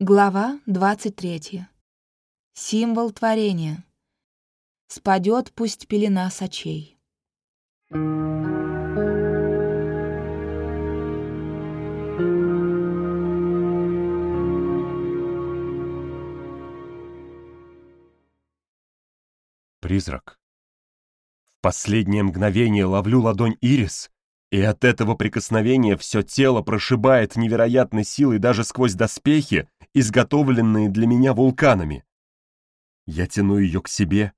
Глава 23. Символ творения. Спадет пусть пелена сочей. Призрак. В последнее мгновение ловлю ладонь Ирис, и от этого прикосновения все тело прошибает невероятной силой даже сквозь доспехи, изготовленные для меня вулканами. Я тяну ее к себе.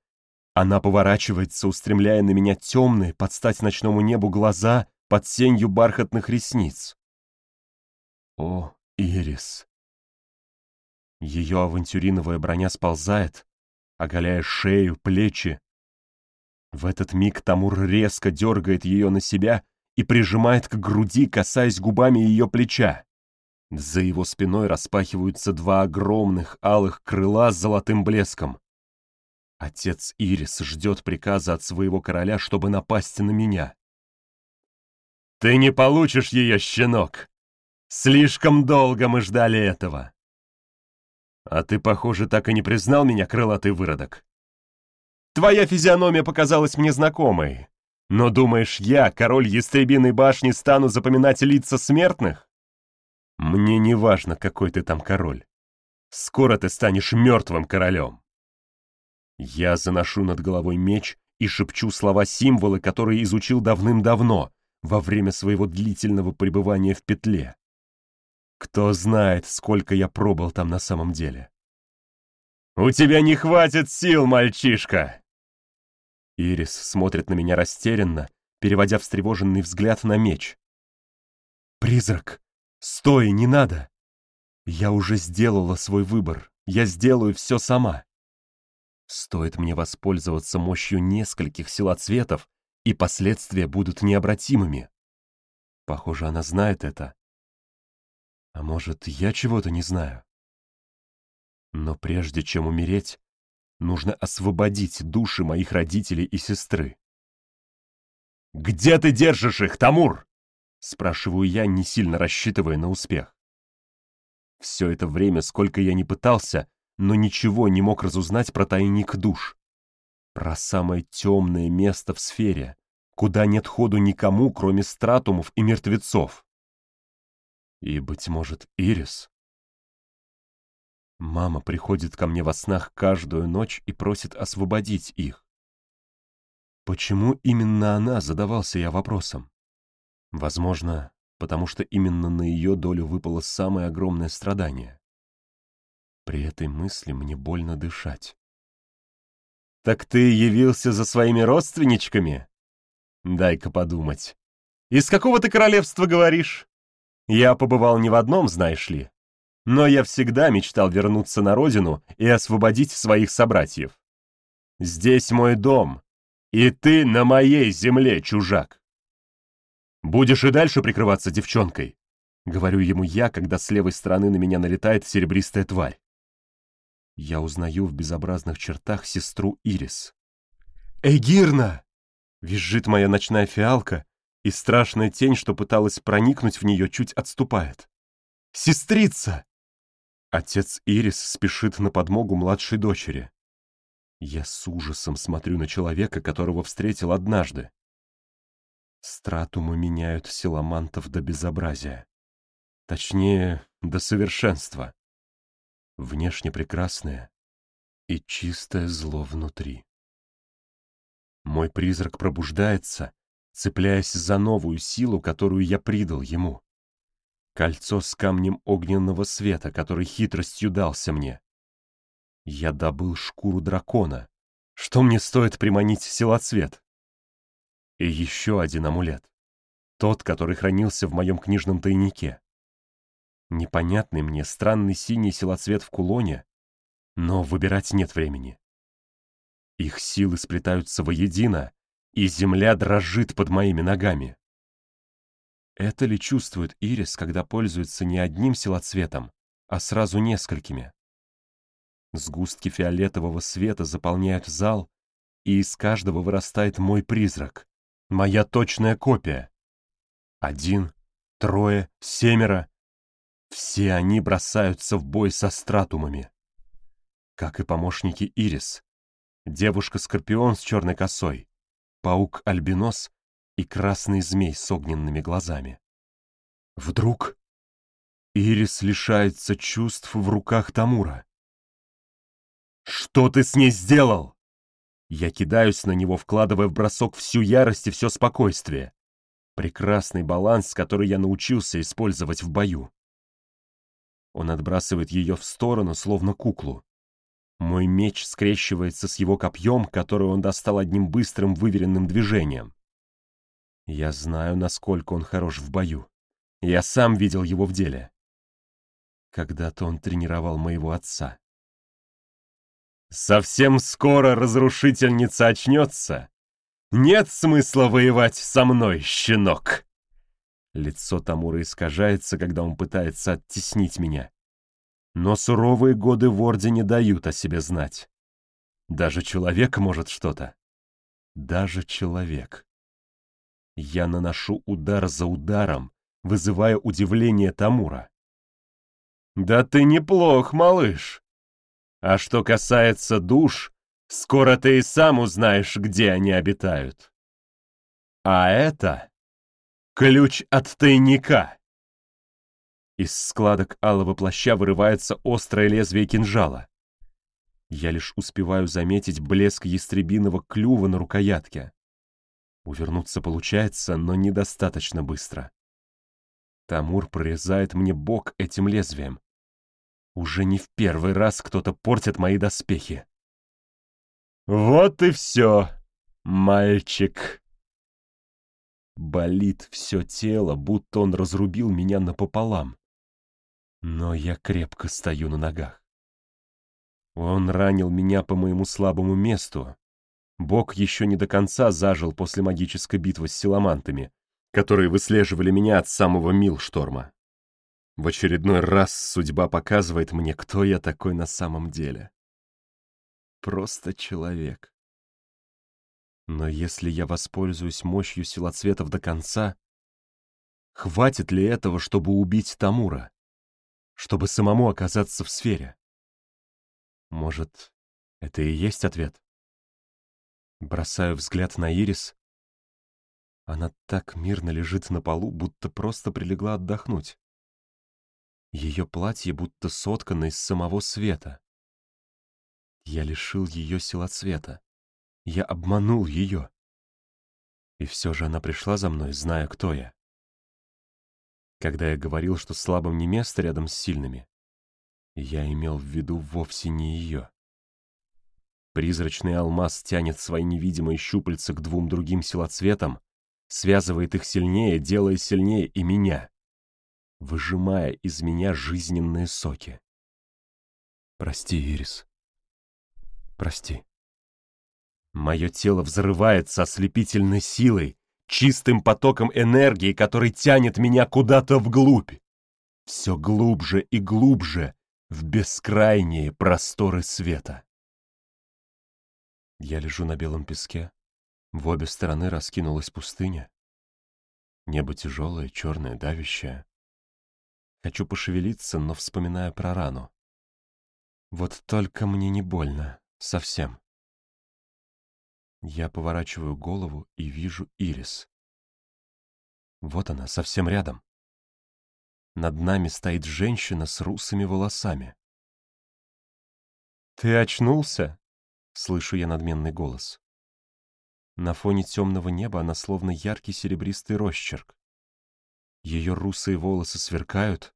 Она поворачивается, устремляя на меня темные, под стать ночному небу глаза под сенью бархатных ресниц. О, Ирис! Ее авантюриновая броня сползает, оголяя шею, плечи. В этот миг Тамур резко дергает ее на себя и прижимает к груди, касаясь губами ее плеча. За его спиной распахиваются два огромных алых крыла с золотым блеском. Отец Ирис ждет приказа от своего короля, чтобы напасть на меня. «Ты не получишь ее, щенок! Слишком долго мы ждали этого!» «А ты, похоже, так и не признал меня, крылатый выродок. Твоя физиономия показалась мне знакомой. Но думаешь, я, король Ястребиной башни, стану запоминать лица смертных? Мне не важно, какой ты там король. Скоро ты станешь мертвым королем. Я заношу над головой меч и шепчу слова-символы, которые изучил давным-давно, во время своего длительного пребывания в петле. Кто знает, сколько я пробыл там на самом деле. «У тебя не хватит сил, мальчишка!» Ирис смотрит на меня растерянно, переводя встревоженный взгляд на меч. «Призрак!» «Стой, не надо! Я уже сделала свой выбор, я сделаю все сама. Стоит мне воспользоваться мощью нескольких силоцветов, и последствия будут необратимыми. Похоже, она знает это. А может, я чего-то не знаю? Но прежде чем умереть, нужно освободить души моих родителей и сестры. «Где ты держишь их, Тамур?» Спрашиваю я, не сильно рассчитывая на успех. Все это время, сколько я не пытался, но ничего не мог разузнать про тайник душ. Про самое темное место в сфере, куда нет ходу никому, кроме стратумов и мертвецов. И, быть может, Ирис? Мама приходит ко мне во снах каждую ночь и просит освободить их. Почему именно она, задавался я вопросом. Возможно, потому что именно на ее долю выпало самое огромное страдание. При этой мысли мне больно дышать. «Так ты явился за своими родственничками?» «Дай-ка подумать. Из какого ты королевства говоришь?» «Я побывал не в одном, знаешь ли. Но я всегда мечтал вернуться на родину и освободить своих собратьев. Здесь мой дом, и ты на моей земле, чужак. «Будешь и дальше прикрываться девчонкой», — говорю ему я, когда с левой стороны на меня налетает серебристая тварь. Я узнаю в безобразных чертах сестру Ирис. «Эгирна!» — визжит моя ночная фиалка, и страшная тень, что пыталась проникнуть в нее, чуть отступает. «Сестрица!» Отец Ирис спешит на подмогу младшей дочери. Я с ужасом смотрю на человека, которого встретил однажды. Стратумы меняют силамантов до безобразия. Точнее, до совершенства. Внешне прекрасное и чистое зло внутри. Мой призрак пробуждается, цепляясь за новую силу, которую я придал ему. Кольцо с камнем огненного света, который хитростью дался мне. Я добыл шкуру дракона. Что мне стоит приманить силоцвет? И еще один амулет. Тот, который хранился в моем книжном тайнике. Непонятный мне странный синий силоцвет в кулоне, но выбирать нет времени. Их силы сплетаются воедино, и земля дрожит под моими ногами. Это ли чувствует Ирис, когда пользуется не одним силоцветом, а сразу несколькими? Сгустки фиолетового света заполняют зал, и из каждого вырастает мой призрак. Моя точная копия. Один, трое, семеро. Все они бросаются в бой со стратумами. Как и помощники Ирис, девушка-скорпион с черной косой, паук-альбинос и красный змей с огненными глазами. Вдруг Ирис лишается чувств в руках Тамура. «Что ты с ней сделал?» Я кидаюсь на него, вкладывая в бросок всю ярость и все спокойствие. Прекрасный баланс, который я научился использовать в бою. Он отбрасывает ее в сторону, словно куклу. Мой меч скрещивается с его копьем, которое он достал одним быстрым выверенным движением. Я знаю, насколько он хорош в бою. Я сам видел его в деле. Когда-то он тренировал моего отца. Совсем скоро разрушительница очнется. Нет смысла воевать со мной, щенок. Лицо Тамура искажается, когда он пытается оттеснить меня. Но суровые годы в Ордене дают о себе знать. Даже человек может что-то. Даже человек. Я наношу удар за ударом, вызывая удивление Тамура. «Да ты неплох, малыш. А что касается душ, скоро ты и сам узнаешь, где они обитают. А это ключ от тайника». Из складок алого плаща вырывается острое лезвие кинжала. Я лишь успеваю заметить блеск ястребиного клюва на рукоятке. Увернуться получается, но недостаточно быстро. Тамур прорезает мне бок этим лезвием. Уже не в первый раз кто-то портит мои доспехи. Вот и все, мальчик. Болит все тело, будто он разрубил меня напополам. Но я крепко стою на ногах. Он ранил меня по моему слабому месту. Бог еще не до конца зажил после магической битвы с силамантами, которые выслеживали меня от самого Милшторма. В очередной раз судьба показывает мне, кто я такой на самом деле. Просто человек. Но если я воспользуюсь мощью силоцветов до конца, хватит ли этого, чтобы убить Тамура? Чтобы самому оказаться в сфере? Может, это и есть ответ? Бросаю взгляд на Ирис, она так мирно лежит на полу, будто просто прилегла отдохнуть. Ее платье будто соткано из самого света. Я лишил ее силоцвета. Я обманул ее. И все же она пришла за мной, зная, кто я. Когда я говорил, что слабым не место рядом с сильными, я имел в виду вовсе не ее. Призрачный алмаз тянет свои невидимые щупальца к двум другим силоцветам, связывает их сильнее, делая сильнее и меня, выжимая из меня жизненные соки. Прости, Ирис. Прости. Мое тело взрывается ослепительной силой, чистым потоком энергии, который тянет меня куда-то вглубь. Все глубже и глубже в бескрайние просторы света. Я лежу на белом песке, в обе стороны раскинулась пустыня. Небо тяжелое, черное, давящее. Хочу пошевелиться, но вспоминаю про рану. Вот только мне не больно. Совсем. Я поворачиваю голову и вижу Ирис. Вот она, совсем рядом. Над нами стоит женщина с русыми волосами. «Ты очнулся?» — слышу я надменный голос. На фоне темного неба она словно яркий серебристый росчерк. Ее русые волосы сверкают,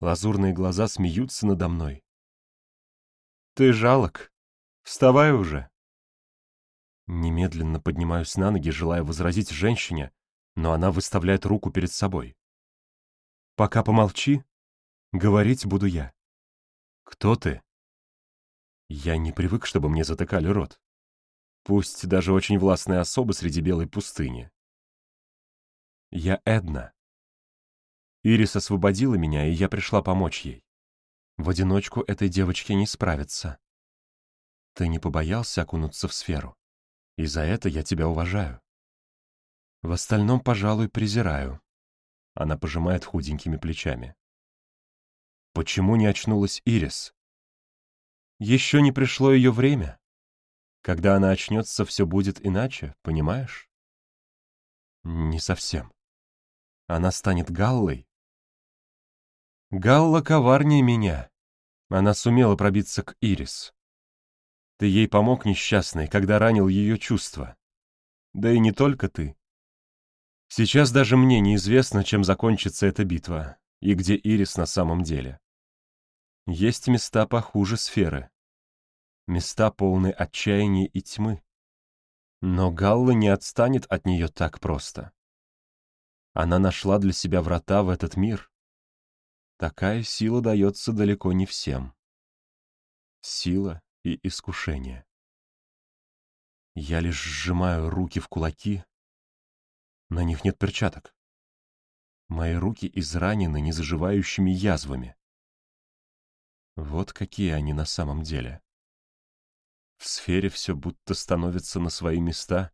лазурные глаза смеются надо мной. «Ты жалок. Вставай уже!» Немедленно поднимаюсь на ноги, желая возразить женщине, но она выставляет руку перед собой. «Пока помолчи, говорить буду я». «Кто ты?» Я не привык, чтобы мне затыкали рот пусть даже очень властная особа среди белой пустыни. Я Эдна. Ирис освободила меня, и я пришла помочь ей. В одиночку этой девочке не справиться. Ты не побоялся окунуться в сферу, и за это я тебя уважаю. В остальном, пожалуй, презираю. Она пожимает худенькими плечами. Почему не очнулась Ирис? Еще не пришло ее время. Когда она очнется, все будет иначе, понимаешь? Не совсем. Она станет Галлой. Галла коварнее меня. Она сумела пробиться к Ирис. Ты ей помог, несчастный, когда ранил ее чувства. Да и не только ты. Сейчас даже мне неизвестно, чем закончится эта битва и где Ирис на самом деле. Есть места похуже сферы. Места полные отчаяния и тьмы. Но Галла не отстанет от нее так просто. Она нашла для себя врата в этот мир. Такая сила дается далеко не всем. Сила и искушение. Я лишь сжимаю руки в кулаки. На них нет перчаток. Мои руки изранены незаживающими язвами. Вот какие они на самом деле. В сфере все будто становится на свои места.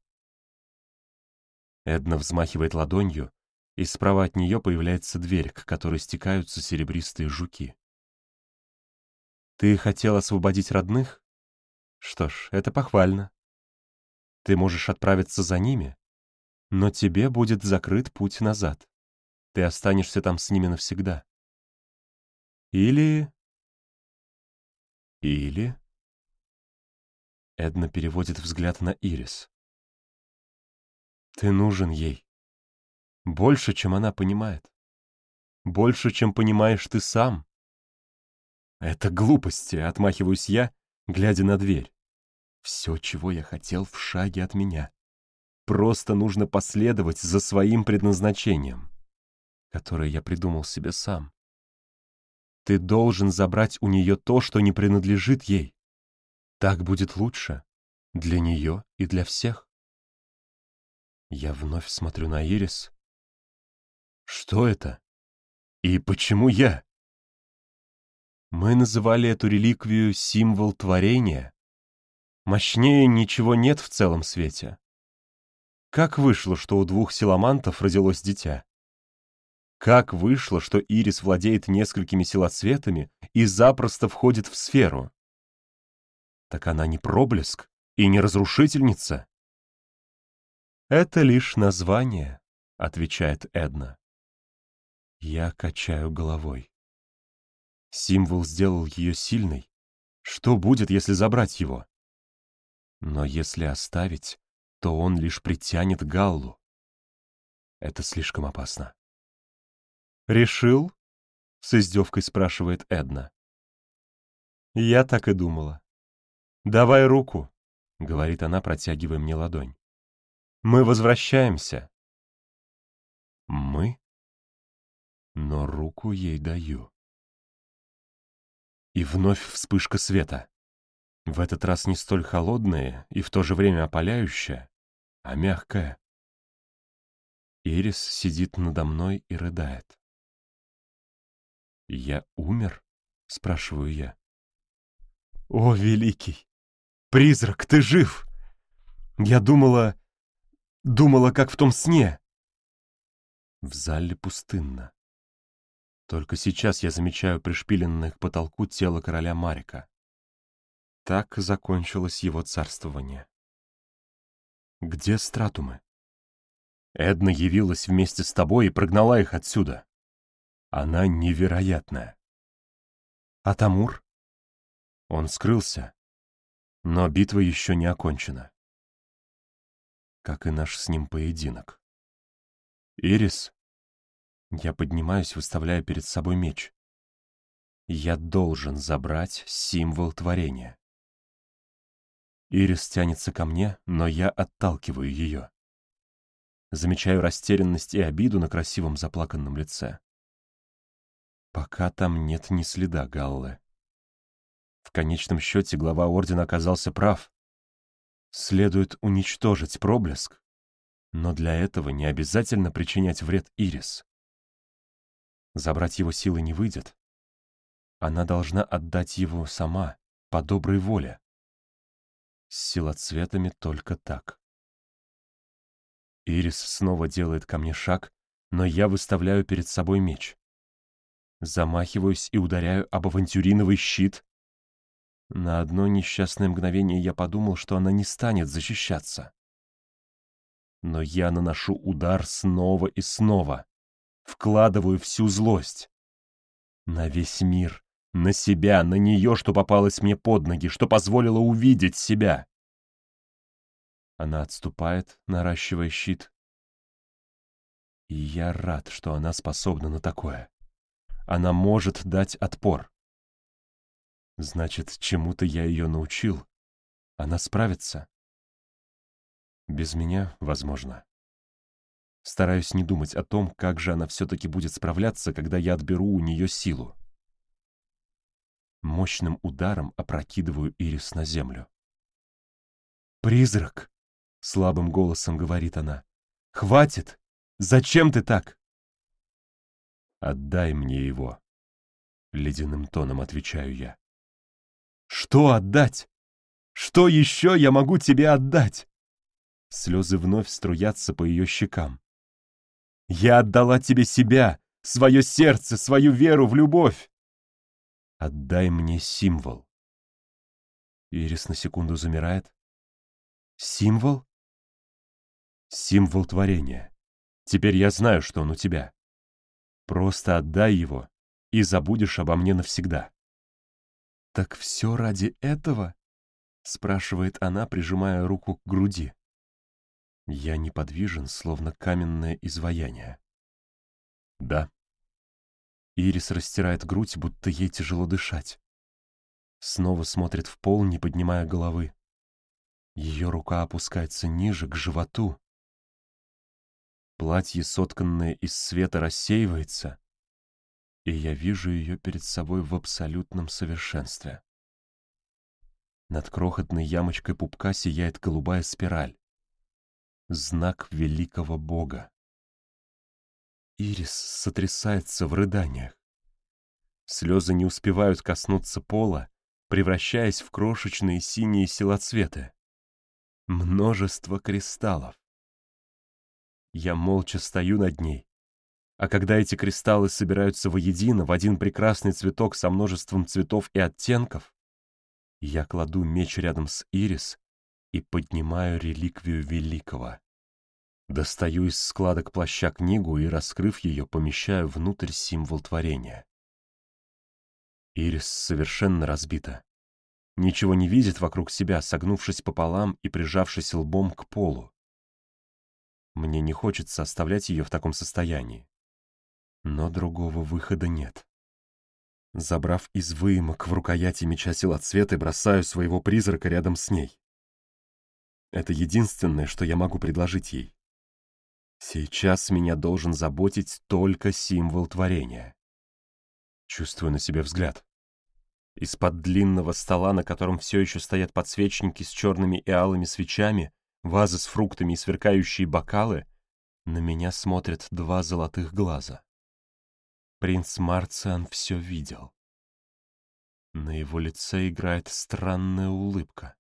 Эдна взмахивает ладонью, и справа от нее появляется дверь, к которой стекаются серебристые жуки. Ты хотел освободить родных? Что ж, это похвально. Ты можешь отправиться за ними, но тебе будет закрыт путь назад. Ты останешься там с ними навсегда. Или... Или... Эдна переводит взгляд на Ирис. «Ты нужен ей. Больше, чем она понимает. Больше, чем понимаешь ты сам». «Это глупости», — отмахиваюсь я, глядя на дверь. «Все, чего я хотел, в шаге от меня. Просто нужно последовать за своим предназначением, которое я придумал себе сам. Ты должен забрать у нее то, что не принадлежит ей. Так будет лучше. Для нее и для всех. Я вновь смотрю на Ирис. Что это? И почему я? Мы называли эту реликвию символ творения. Мощнее ничего нет в целом свете. Как вышло, что у двух силамантов родилось дитя? Как вышло, что Ирис владеет несколькими силоцветами и запросто входит в сферу? Так она не проблеск и не разрушительница. «Это лишь название», — отвечает Эдна. Я качаю головой. Символ сделал ее сильной. Что будет, если забрать его? Но если оставить, то он лишь притянет Галлу. Это слишком опасно. «Решил?» — с издевкой спрашивает Эдна. «Я так и думала. «Давай руку», — говорит она, протягивая мне ладонь. «Мы возвращаемся». «Мы?» Но руку ей даю. И вновь вспышка света. В этот раз не столь холодная и в то же время опаляющая, а мягкая. Ирис сидит надо мной и рыдает. «Я умер?» — спрашиваю я. «О, великий! «Призрак, ты жив!» Я думала... думала, как в том сне. В зале пустынно. Только сейчас я замечаю пришпиленное к потолку тело короля Марика. Так закончилось его царствование. Где стратумы? Эдна явилась вместе с тобой и прогнала их отсюда. Она невероятная. А Тамур? Он скрылся. Но битва еще не окончена. Как и наш с ним поединок. «Ирис?» Я поднимаюсь, выставляя перед собой меч. Я должен забрать символ творения. Ирис тянется ко мне, но я отталкиваю ее. Замечаю растерянность и обиду на красивом заплаканном лице. Пока там нет ни следа Галлы. В конечном счете глава ордена оказался прав. Следует уничтожить проблеск, но для этого не обязательно причинять вред Ирис. Забрать его силы не выйдет. Она должна отдать его сама, по доброй воле. С силоцветами только так. Ирис снова делает ко мне шаг, но я выставляю перед собой меч. Замахиваюсь и ударяю об авантюриновый щит. На одно несчастное мгновение я подумал, что она не станет защищаться. Но я наношу удар снова и снова, вкладываю всю злость. На весь мир, на себя, на нее, что попалось мне под ноги, что позволило увидеть себя. Она отступает, наращивая щит. И я рад, что она способна на такое. Она может дать отпор. Значит, чему-то я ее научил. Она справится. Без меня, возможно. Стараюсь не думать о том, как же она все-таки будет справляться, когда я отберу у нее силу. Мощным ударом опрокидываю Ирис на землю. «Призрак!» — слабым голосом говорит она. «Хватит! Зачем ты так?» «Отдай мне его», — ледяным тоном отвечаю я. «Что отдать? Что еще я могу тебе отдать?» Слезы вновь струятся по ее щекам. «Я отдала тебе себя, свое сердце, свою веру в любовь. Отдай мне символ». Ирис на секунду замирает. «Символ?» Символ творения. Теперь я знаю, что он у тебя. Просто отдай его, и забудешь обо мне навсегда. «Так все ради этого?» — спрашивает она, прижимая руку к груди. Я неподвижен, словно каменное изваяние. «Да». Ирис растирает грудь, будто ей тяжело дышать. Снова смотрит в пол, не поднимая головы. Ее рука опускается ниже, к животу, Платье, сотканное из света, рассеивается, и я вижу ее перед собой в абсолютном совершенстве. Над крохотной ямочкой пупка сияет голубая спираль. Знак великого бога. Ирис сотрясается в рыданиях. Слезы не успевают коснуться пола, превращаясь в крошечные синие силоцветы. Множество кристаллов. Я молча стою над ней. А когда эти кристаллы собираются воедино в один прекрасный цветок со множеством цветов и оттенков, я кладу меч рядом с Ирис и поднимаю реликвию великого. Достаю из складок плаща книгу и, раскрыв ее, помещаю внутрь символ творения. Ирис совершенно разбита. Ничего не видит вокруг себя, согнувшись пополам и прижавшись лбом к полу. Мне не хочется оставлять ее в таком состоянии. Но другого выхода нет. Забрав из выемок в рукояти меча силоцветы, бросаю своего призрака рядом с ней. Это единственное, что я могу предложить ей. Сейчас меня должен заботить только символ творения. Чувствую на себе взгляд. Из-под длинного стола, на котором все еще стоят подсвечники с черными и алыми свечами, вазы с фруктами и сверкающие бокалы, на меня смотрят два золотых глаза. Принц Марциан все видел. На его лице играет странная улыбка.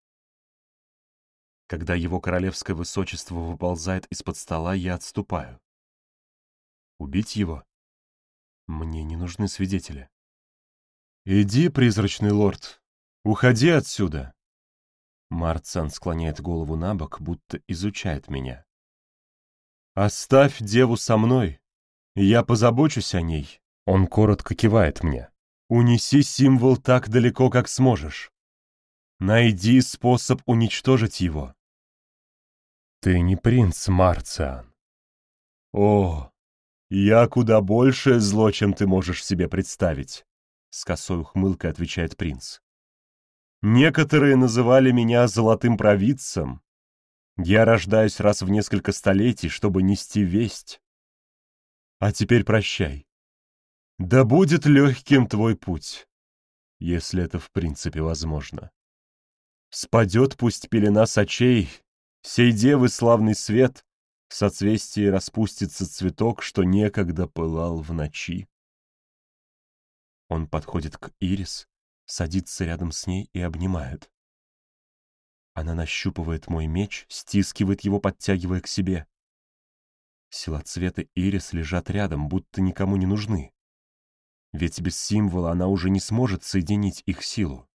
Когда его королевское высочество выползает из-под стола, я отступаю. Убить его? Мне не нужны свидетели. «Иди, призрачный лорд, уходи отсюда!» Марцан склоняет голову на бок, будто изучает меня. «Оставь деву со мной, я позабочусь о ней». Он коротко кивает мне. «Унеси символ так далеко, как сможешь. Найди способ уничтожить его». «Ты не принц, Марциан». «О, я куда большее зло, чем ты можешь себе представить», — с косой ухмылкой отвечает принц. Некоторые называли меня золотым провидцем. Я рождаюсь раз в несколько столетий, чтобы нести весть. А теперь прощай. Да будет легким твой путь, если это в принципе возможно. Спадет пусть пелена сочей, сей девы славный свет, в соцвестии распустится цветок, что некогда пылал в ночи. Он подходит к Ирис, садится рядом с ней и обнимает. Она нащупывает мой меч, стискивает его, подтягивая к себе. Силоцветы Ирис лежат рядом, будто никому не нужны. ведь без символа она уже не сможет соединить их силу.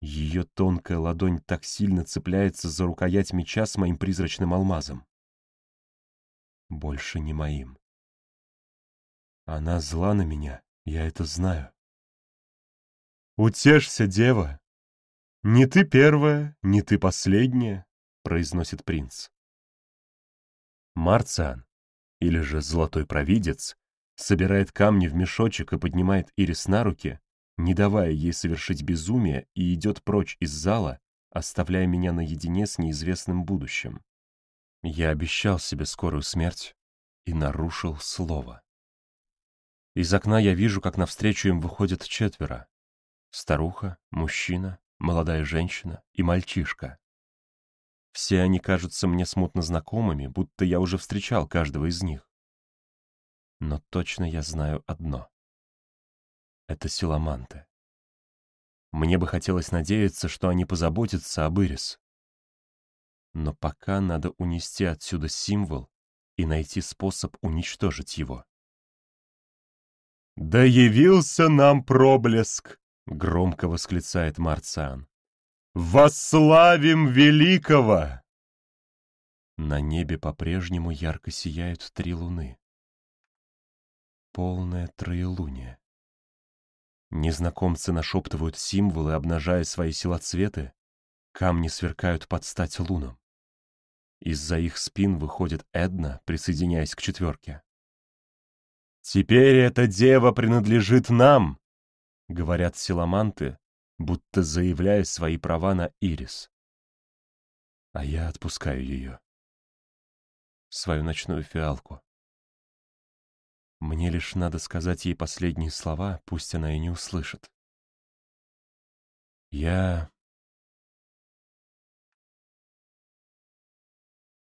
Ее тонкая ладонь так сильно цепляется за рукоять меча с моим призрачным алмазом. Больше не моим. Она зла на меня, я это знаю. «Утешься, дева! Не ты первая, не ты последняя», — произносит принц. Марциан, или же Золотой Провидец, собирает камни в мешочек и поднимает Ирис на руки, не давая ей совершить безумие, и идет прочь из зала, оставляя меня наедине с неизвестным будущим. Я обещал себе скорую смерть и нарушил слово. Из окна я вижу, как навстречу им выходят четверо. Старуха, мужчина, молодая женщина и мальчишка. Все они кажутся мне смутно знакомыми, будто я уже встречал каждого из них. Но точно я знаю одно. Это силаманты. Мне бы хотелось надеяться, что они позаботятся об Ирис. Но пока надо унести отсюда символ и найти способ уничтожить его. «Да явился нам проблеск!» — громко восклицает Марциан. «Восславим великого!» На небе по-прежнему ярко сияют три луны. Полное троелуние. Незнакомцы нашептывают символы, обнажая свои силоцветы. Камни сверкают под стать лунам. Из-за их спин выходит Эдна, присоединяясь к четверке. «Теперь эта дева принадлежит нам!» — говорят силаманты, будто заявляя свои права на Ирис. А я отпускаю ее. Свою ночную фиалку. Мне лишь надо сказать ей последние слова, пусть она и не услышит. Я